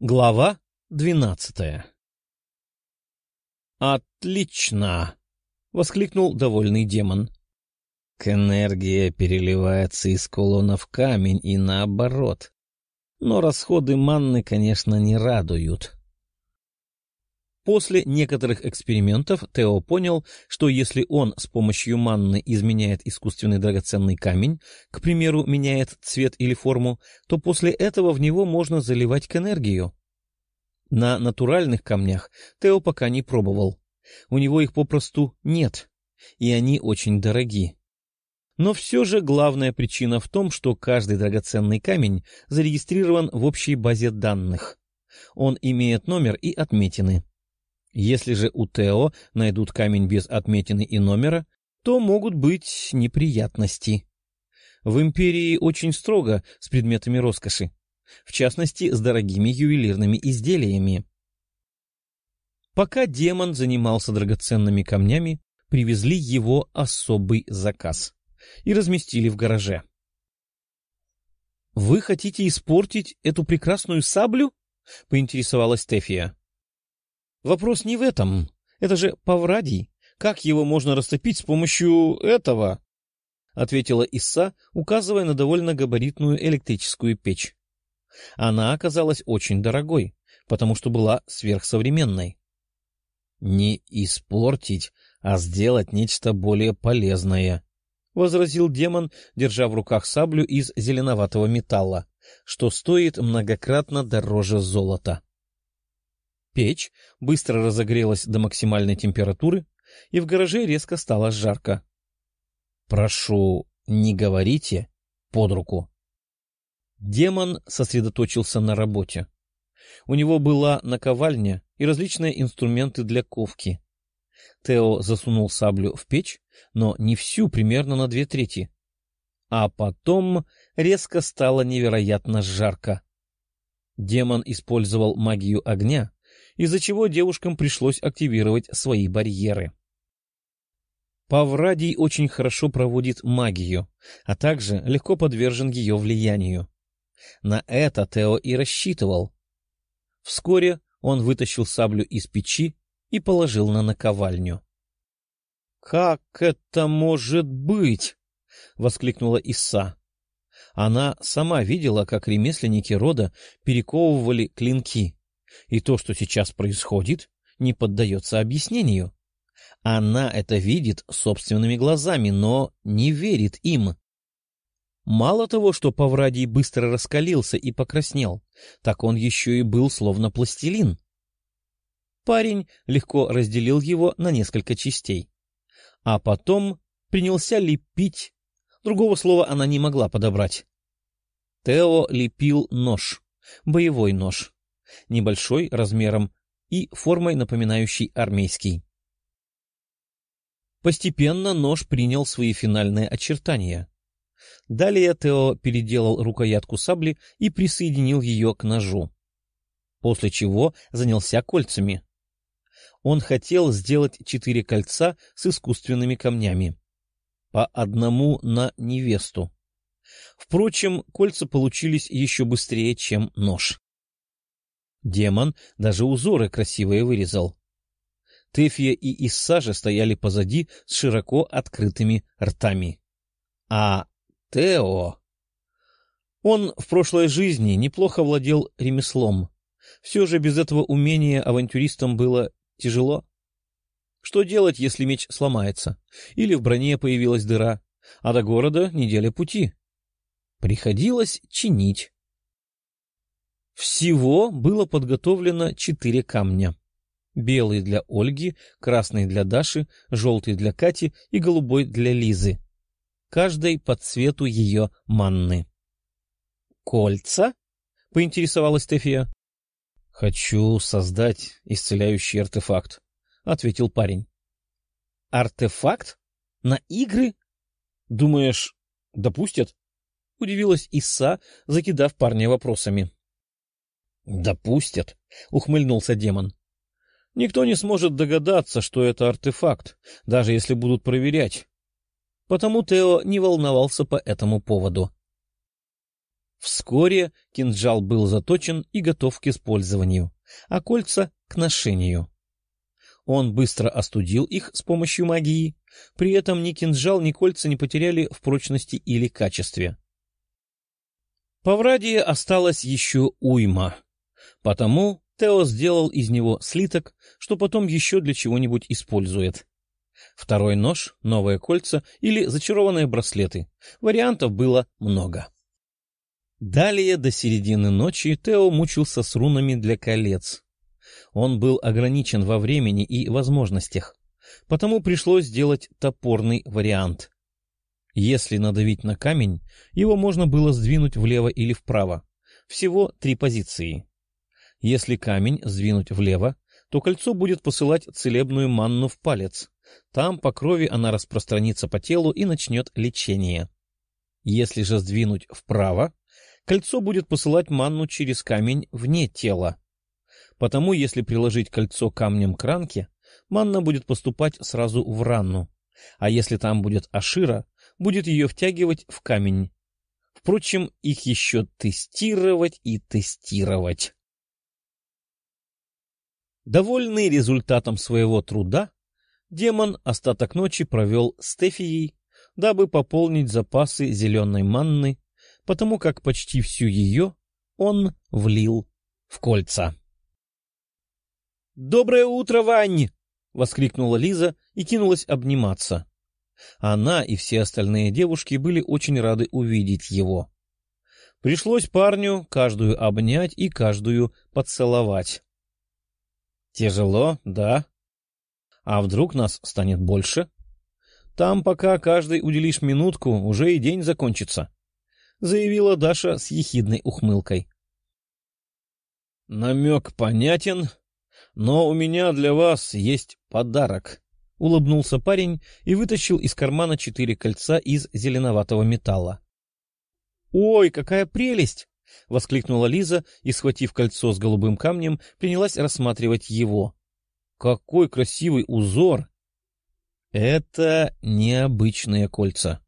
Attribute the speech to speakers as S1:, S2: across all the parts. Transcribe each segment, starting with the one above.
S1: Глава двенадцатая «Отлично!» — воскликнул довольный демон. «К энергия переливается из колона в камень и наоборот. Но расходы манны, конечно, не радуют». После некоторых экспериментов Тео понял, что если он с помощью манны изменяет искусственный драгоценный камень, к примеру, меняет цвет или форму, то после этого в него можно заливать к энергию. На натуральных камнях Тео пока не пробовал. У него их попросту нет, и они очень дороги. Но все же главная причина в том, что каждый драгоценный камень зарегистрирован в общей базе данных. Он имеет номер и отметины. Если же у Тео найдут камень без отметины и номера, то могут быть неприятности. В империи очень строго с предметами роскоши, в частности, с дорогими ювелирными изделиями. Пока демон занимался драгоценными камнями, привезли его особый заказ и разместили в гараже. — Вы хотите испортить эту прекрасную саблю? — поинтересовалась Стефия. Вопрос не в этом. Это же Паврадий. Как его можно растопить с помощью этого? — ответила Исса, указывая на довольно габаритную электрическую печь. Она оказалась очень дорогой, потому что была сверхсовременной. — Не испортить, а сделать нечто более полезное, — возразил демон, держа в руках саблю из зеленоватого металла, что стоит многократно дороже золота. — Печь быстро разогрелась до максимальной температуры, и в гараже резко стало жарко. — Прошу, не говорите под руку. Демон сосредоточился на работе. У него была наковальня и различные инструменты для ковки. Тео засунул саблю в печь, но не всю, примерно на две трети. А потом резко стало невероятно жарко. Демон использовал магию огня, из-за чего девушкам пришлось активировать свои барьеры. Паврадий очень хорошо проводит магию, а также легко подвержен ее влиянию. На это Тео и рассчитывал. Вскоре он вытащил саблю из печи и положил на наковальню. — Как это может быть? — воскликнула Исса. Она сама видела, как ремесленники рода перековывали клинки, и то, что сейчас происходит, не поддается объяснению. Она это видит собственными глазами, но не верит им. Мало того, что Паврадий быстро раскалился и покраснел, так он еще и был словно пластилин. Парень легко разделил его на несколько частей. А потом принялся лепить. Другого слова она не могла подобрать. Тео лепил нож, боевой нож небольшой размером и формой напоминающей армейский. Постепенно нож принял свои финальные очертания. Далее Тео переделал рукоятку сабли и присоединил ее к ножу. После чего занялся кольцами. Он хотел сделать четыре кольца с искусственными камнями. По одному на невесту. Впрочем, кольца получились еще быстрее, чем нож. Демон даже узоры красивые вырезал. Тефия и Исса же стояли позади с широко открытыми ртами. А Тео... Он в прошлой жизни неплохо владел ремеслом. Все же без этого умения авантюристам было тяжело. Что делать, если меч сломается? Или в броне появилась дыра, а до города неделя пути? Приходилось чинить. Всего было подготовлено четыре камня. Белый для Ольги, красный для Даши, желтый для Кати и голубой для Лизы. Каждой по цвету ее манны. «Кольца?» — поинтересовалась Стефия. «Хочу создать исцеляющий артефакт», — ответил парень. «Артефакт? На игры? Думаешь, допустят?» — удивилась Иса, закидав парня вопросами. «Допустят», — ухмыльнулся демон. «Никто не сможет догадаться, что это артефакт, даже если будут проверять». Потому Тео не волновался по этому поводу. Вскоре кинжал был заточен и готов к использованию, а кольца — к ношению. Он быстро остудил их с помощью магии, при этом ни кинжал, ни кольца не потеряли в прочности или качестве. По Врадии осталось еще уйма, потому Тео сделал из него слиток, что потом еще для чего-нибудь использует. Второй нож, новые кольца или зачарованные браслеты. Вариантов было много. Далее до середины ночи Тео мучился с рунами для колец. Он был ограничен во времени и возможностях, потому пришлось сделать топорный вариант. Если надавить на камень, его можно было сдвинуть влево или вправо. Всего три позиции. Если камень сдвинуть влево, то кольцо будет посылать целебную манну в палец. Там по крови она распространится по телу и начнет лечение. Если же сдвинуть вправо, Кольцо будет посылать манну через камень вне тела. Потому, если приложить кольцо камнем к ранке, манна будет поступать сразу в рану, а если там будет ашира, будет ее втягивать в камень. Впрочем, их еще тестировать и тестировать. Довольный результатом своего труда, демон остаток ночи провел с Тефией, дабы пополнить запасы зеленой манны потому как почти всю ее он влил в кольца. «Доброе утро, Вань!» — воскликнула Лиза и кинулась обниматься. Она и все остальные девушки были очень рады увидеть его. Пришлось парню каждую обнять и каждую поцеловать. «Тяжело, да? А вдруг нас станет больше? Там, пока каждый уделишь минутку, уже и день закончится». — заявила Даша с ехидной ухмылкой. «Намек понятен, но у меня для вас есть подарок», — улыбнулся парень и вытащил из кармана четыре кольца из зеленоватого металла. «Ой, какая прелесть!» — воскликнула Лиза и, схватив кольцо с голубым камнем, принялась рассматривать его. «Какой красивый узор!» «Это необычные кольца»,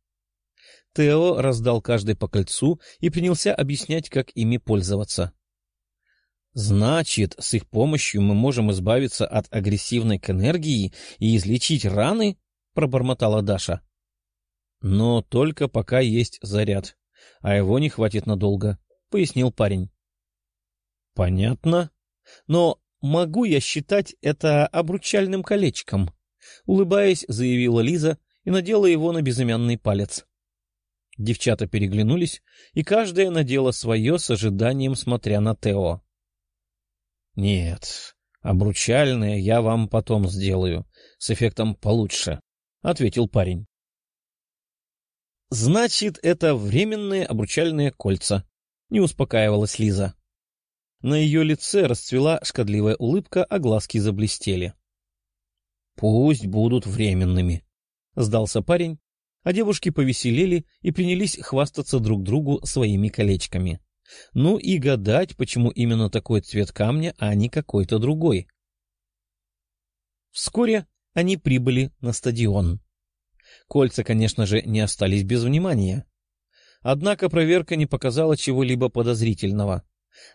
S1: Тео раздал каждый по кольцу и принялся объяснять, как ими пользоваться. «Значит, с их помощью мы можем избавиться от агрессивной к энергии и излечить раны?» — пробормотала Даша. «Но только пока есть заряд, а его не хватит надолго», — пояснил парень. «Понятно. Но могу я считать это обручальным колечком?» — улыбаясь, заявила Лиза и надела его на безымянный палец. Девчата переглянулись, и каждая надела свое с ожиданием, смотря на Тео. — Нет, обручальное я вам потом сделаю, с эффектом получше, — ответил парень. — Значит, это временные обручальные кольца, — не успокаивалась Лиза. На ее лице расцвела шкодливая улыбка, а глазки заблестели. — Пусть будут временными, — сдался парень а девушки повеселели и принялись хвастаться друг другу своими колечками. Ну и гадать, почему именно такой цвет камня, а не какой-то другой. Вскоре они прибыли на стадион. Кольца, конечно же, не остались без внимания. Однако проверка не показала чего-либо подозрительного.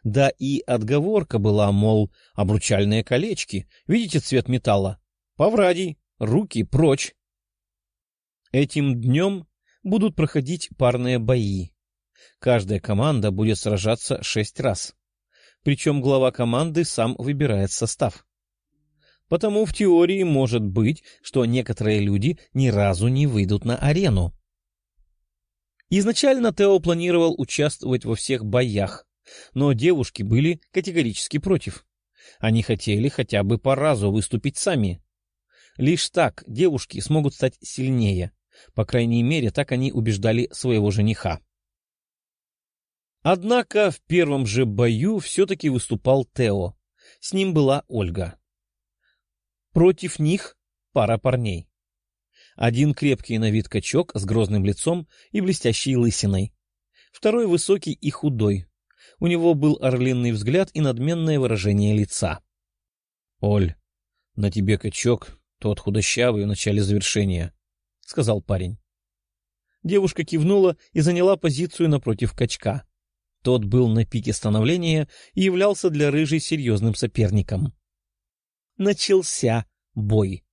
S1: Да и отговорка была, мол, обручальные колечки, видите цвет металла? Поврадий, руки прочь. Этим днем будут проходить парные бои. Каждая команда будет сражаться шесть раз. Причем глава команды сам выбирает состав. Потому в теории может быть, что некоторые люди ни разу не выйдут на арену. Изначально Тео планировал участвовать во всех боях, но девушки были категорически против. Они хотели хотя бы по разу выступить сами. Лишь так девушки смогут стать сильнее, по крайней мере, так они убеждали своего жениха. Однако в первом же бою все-таки выступал Тео. С ним была Ольга. Против них пара парней. Один крепкий на вид качок с грозным лицом и блестящей лысиной. Второй высокий и худой. У него был орлиный взгляд и надменное выражение лица. — Оль, на тебе качок, тот худощавый в начале завершения. — сказал парень. Девушка кивнула и заняла позицию напротив качка. Тот был на пике становления и являлся для рыжей серьезным соперником. Начался бой.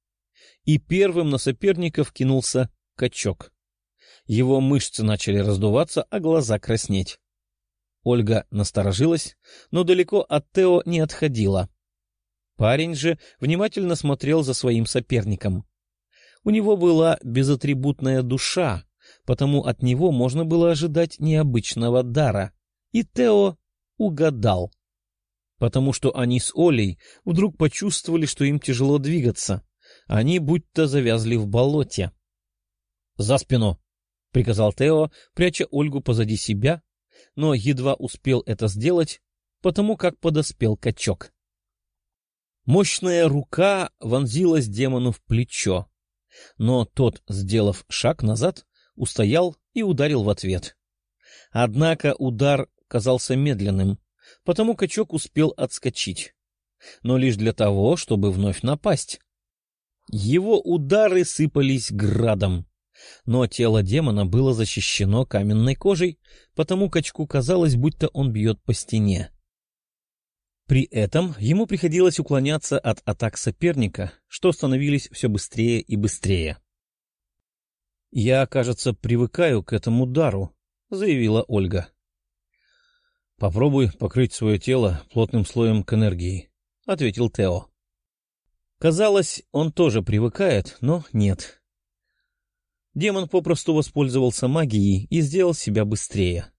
S1: И первым на соперников кинулся качок. Его мышцы начали раздуваться, а глаза краснеть. Ольга насторожилась, но далеко от Тео не отходила. Парень же внимательно смотрел за своим соперником. У него была безатрибутная душа, потому от него можно было ожидать необычного дара. И Тео угадал. Потому что они с Олей вдруг почувствовали, что им тяжело двигаться. Они будто завязли в болоте. — За спину! — приказал Тео, пряча Ольгу позади себя, но едва успел это сделать, потому как подоспел качок. Мощная рука вонзилась демону в плечо, но тот, сделав шаг назад, устоял и ударил в ответ. Однако удар казался медленным, потому качок успел отскочить, но лишь для того, чтобы вновь напасть. Его удары сыпались градом, но тело демона было защищено каменной кожей, потому качку казалось, будто он бьет по стене. При этом ему приходилось уклоняться от атак соперника, что становились все быстрее и быстрее. «Я, кажется, привыкаю к этому удару», — заявила Ольга. «Попробуй покрыть свое тело плотным слоем к энергии», — ответил Тео. Казалось, он тоже привыкает, но нет. Демон попросту воспользовался магией и сделал себя быстрее.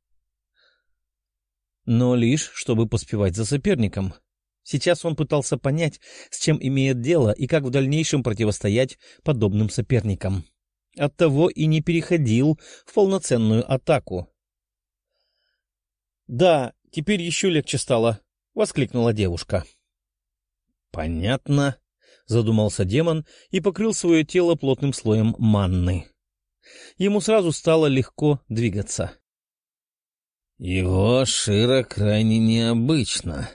S1: Но лишь, чтобы поспевать за соперником. Сейчас он пытался понять, с чем имеет дело и как в дальнейшем противостоять подобным соперникам. Оттого и не переходил в полноценную атаку. — Да, теперь еще легче стало, — воскликнула девушка. — Понятно, — задумался демон и покрыл свое тело плотным слоем манны. Ему сразу стало легко двигаться. — Его шира крайне необычна.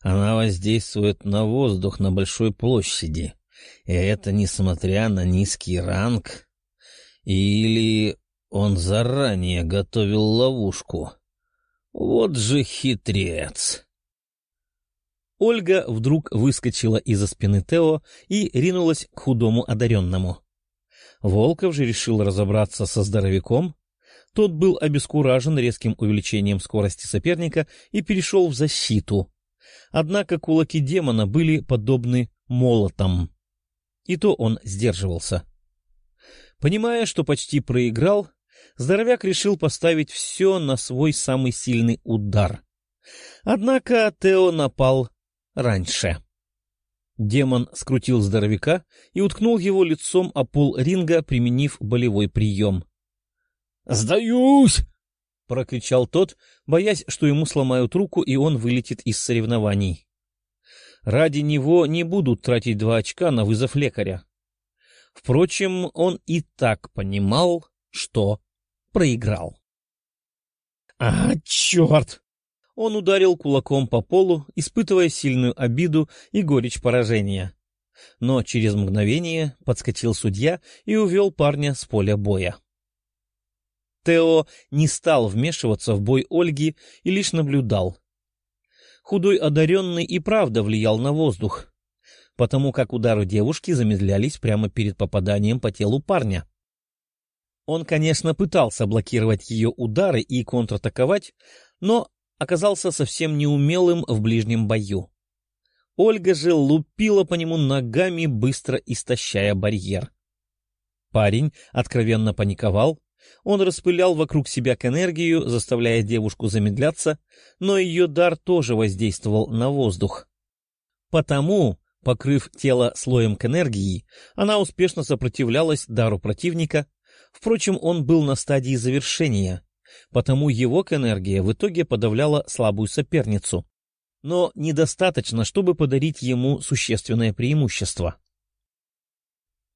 S1: Она воздействует на воздух на большой площади, и это несмотря на низкий ранг или он заранее готовил ловушку? Вот же хитрец! Ольга вдруг выскочила из-за спины Тео и ринулась к худому одаренному. Волков же решил разобраться со здоровяком. Тот был обескуражен резким увеличением скорости соперника и перешел в защиту. Однако кулаки демона были подобны молотам. И то он сдерживался. Понимая, что почти проиграл, здоровяк решил поставить все на свой самый сильный удар. Однако Тео напал раньше. Демон скрутил здоровяка и уткнул его лицом о пол ринга, применив болевой прием. «Сдаюсь!» — прокричал тот, боясь, что ему сломают руку, и он вылетит из соревнований. Ради него не будут тратить два очка на вызов лекаря. Впрочем, он и так понимал, что проиграл. «А, черт!» Он ударил кулаком по полу, испытывая сильную обиду и горечь поражения. Но через мгновение подскочил судья и увел парня с поля боя. Тео не стал вмешиваться в бой Ольги и лишь наблюдал. Худой одаренный и правда влиял на воздух, потому как удары девушки замедлялись прямо перед попаданием по телу парня. Он, конечно, пытался блокировать ее удары и контратаковать, но оказался совсем неумелым в ближнем бою. Ольга же лупила по нему ногами, быстро истощая барьер. Парень откровенно паниковал, он распылял вокруг себя к энергию, заставляя девушку замедляться, но ее дар тоже воздействовал на воздух. Потому Покрыв тело слоем к энергии, она успешно сопротивлялась дару противника. Впрочем, он был на стадии завершения, потому его энергия в итоге подавляла слабую соперницу. Но недостаточно, чтобы подарить ему существенное преимущество.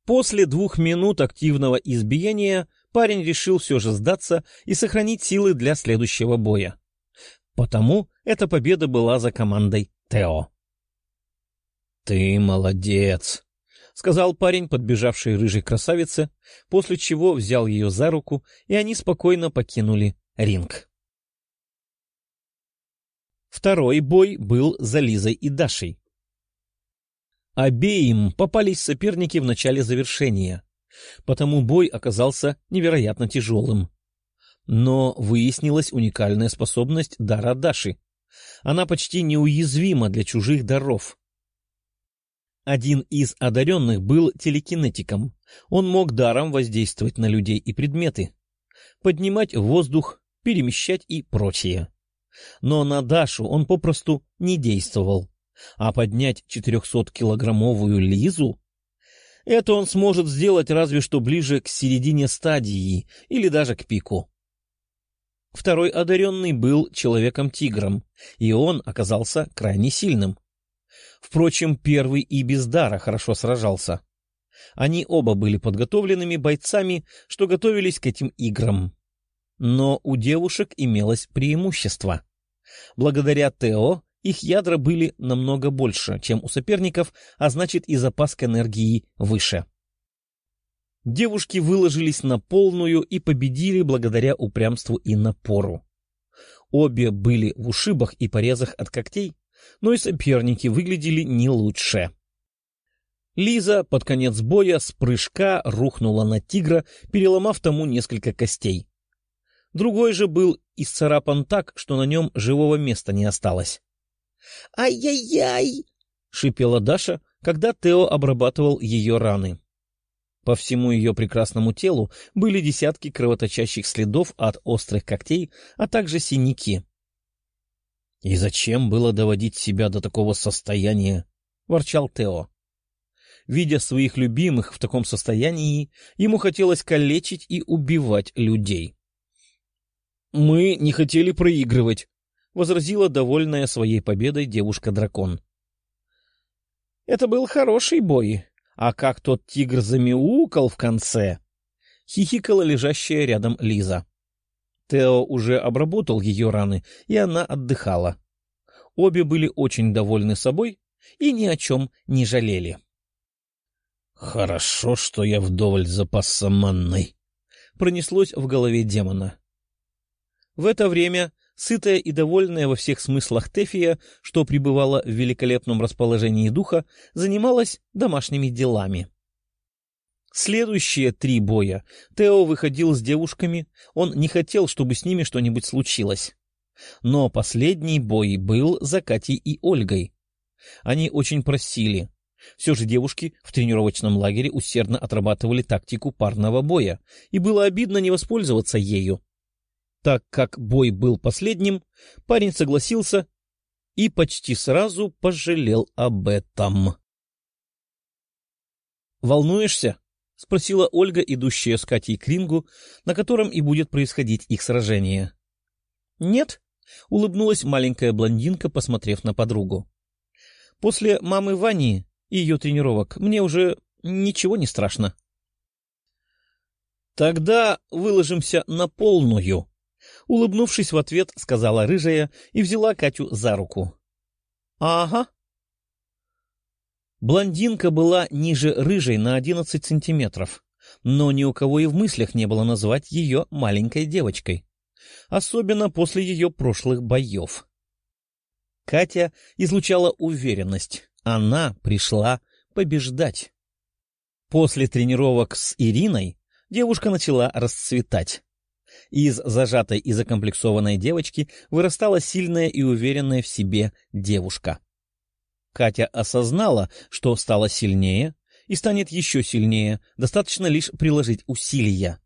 S1: После двух минут активного избиения парень решил все же сдаться и сохранить силы для следующего боя. Потому эта победа была за командой Тео. «Ты молодец!» — сказал парень, подбежавший рыжей красавице, после чего взял ее за руку, и они спокойно покинули ринг. Второй бой был за Лизой и Дашей. Обеим попались соперники в начале завершения, потому бой оказался невероятно тяжелым. Но выяснилась уникальная способность дара Даши. Она почти неуязвима для чужих даров. Один из одаренных был телекинетиком. Он мог даром воздействовать на людей и предметы, поднимать воздух, перемещать и прочее. Но на Дашу он попросту не действовал. А поднять 400-килограммовую Лизу? Это он сможет сделать разве что ближе к середине стадии или даже к пику. Второй одаренный был человеком-тигром, и он оказался крайне сильным. Впрочем, первый и без дара хорошо сражался. Они оба были подготовленными бойцами, что готовились к этим играм. Но у девушек имелось преимущество. Благодаря Тео их ядра были намного больше, чем у соперников, а значит и запас к энергии выше. Девушки выложились на полную и победили благодаря упрямству и напору. Обе были в ушибах и порезах от когтей, но и соперники выглядели не лучше. Лиза под конец боя с прыжка рухнула на тигра, переломав тому несколько костей. Другой же был исцарапан так, что на нем живого места не осталось. «Ай-яй-яй!» — шипела Даша, когда Тео обрабатывал ее раны. По всему ее прекрасному телу были десятки кровоточащих следов от острых когтей, а также синяки. «И зачем было доводить себя до такого состояния?» — ворчал Тео. Видя своих любимых в таком состоянии, ему хотелось калечить и убивать людей. «Мы не хотели проигрывать», — возразила довольная своей победой девушка-дракон. «Это был хороший бой, а как тот тигр замяукал в конце!» — хихикала лежащая рядом Лиза. Тео уже обработал ее раны, и она отдыхала. Обе были очень довольны собой и ни о чем не жалели. «Хорошо, что я вдоволь запасся манной», — пронеслось в голове демона. В это время сытая и довольная во всех смыслах Тефия, что пребывала в великолепном расположении духа, занималась домашними делами. Следующие три боя Тео выходил с девушками, он не хотел, чтобы с ними что-нибудь случилось. Но последний бой был за Катей и Ольгой. Они очень просили. Все же девушки в тренировочном лагере усердно отрабатывали тактику парного боя, и было обидно не воспользоваться ею. Так как бой был последним, парень согласился и почти сразу пожалел об этом. «Волнуешься?» — спросила Ольга, идущая с Катей к рингу, на котором и будет происходить их сражение. — Нет, — улыбнулась маленькая блондинка, посмотрев на подругу. — После мамы Вани и ее тренировок мне уже ничего не страшно. — Тогда выложимся на полную, — улыбнувшись в ответ, сказала рыжая и взяла Катю за руку. — Ага, Блондинка была ниже рыжей на одиннадцать сантиметров, но ни у кого и в мыслях не было назвать ее маленькой девочкой, особенно после ее прошлых боев. Катя излучала уверенность, она пришла побеждать. После тренировок с Ириной девушка начала расцветать. Из зажатой и закомплексованной девочки вырастала сильная и уверенная в себе девушка. Катя осознала, что стала сильнее и станет еще сильнее, достаточно лишь приложить усилия.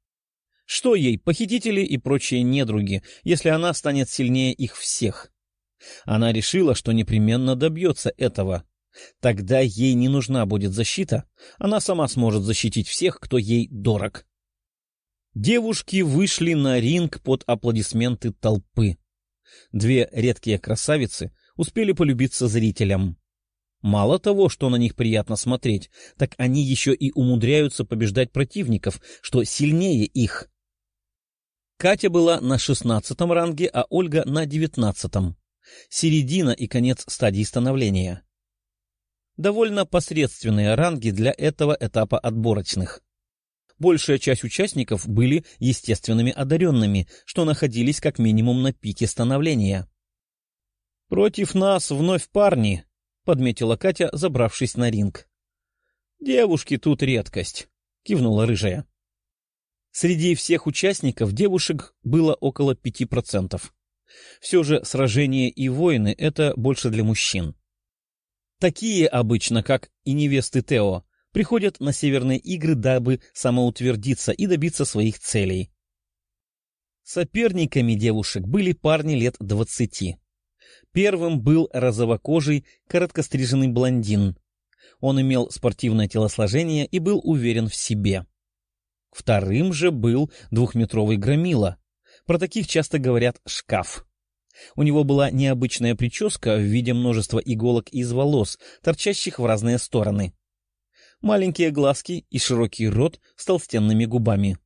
S1: Что ей, похитители и прочие недруги, если она станет сильнее их всех? Она решила, что непременно добьется этого. Тогда ей не нужна будет защита, она сама сможет защитить всех, кто ей дорог. Девушки вышли на ринг под аплодисменты толпы. Две редкие красавицы успели полюбиться зрителям. Мало того, что на них приятно смотреть, так они еще и умудряются побеждать противников, что сильнее их. Катя была на шестнадцатом ранге, а Ольга на девятнадцатом. Середина и конец стадии становления. Довольно посредственные ранги для этого этапа отборочных. Большая часть участников были естественными одаренными, что находились как минимум на пике становления. «Против нас вновь парни», — подметила Катя, забравшись на ринг. «Девушки тут редкость», — кивнула рыжая. Среди всех участников девушек было около пяти процентов. Все же сражения и войны — это больше для мужчин. Такие обычно, как и невесты Тео, приходят на северные игры, дабы самоутвердиться и добиться своих целей. Соперниками девушек были парни лет двадцати. Первым был розовокожий, короткостриженный блондин. Он имел спортивное телосложение и был уверен в себе. Вторым же был двухметровый громила. Про таких часто говорят «шкаф». У него была необычная прическа в виде множества иголок из волос, торчащих в разные стороны. Маленькие глазки и широкий рот с толстенными губами.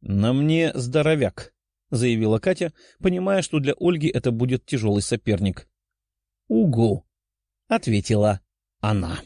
S1: «На мне здоровяк», — заявила Катя, понимая, что для Ольги это будет тяжелый соперник. «Угу», — ответила она.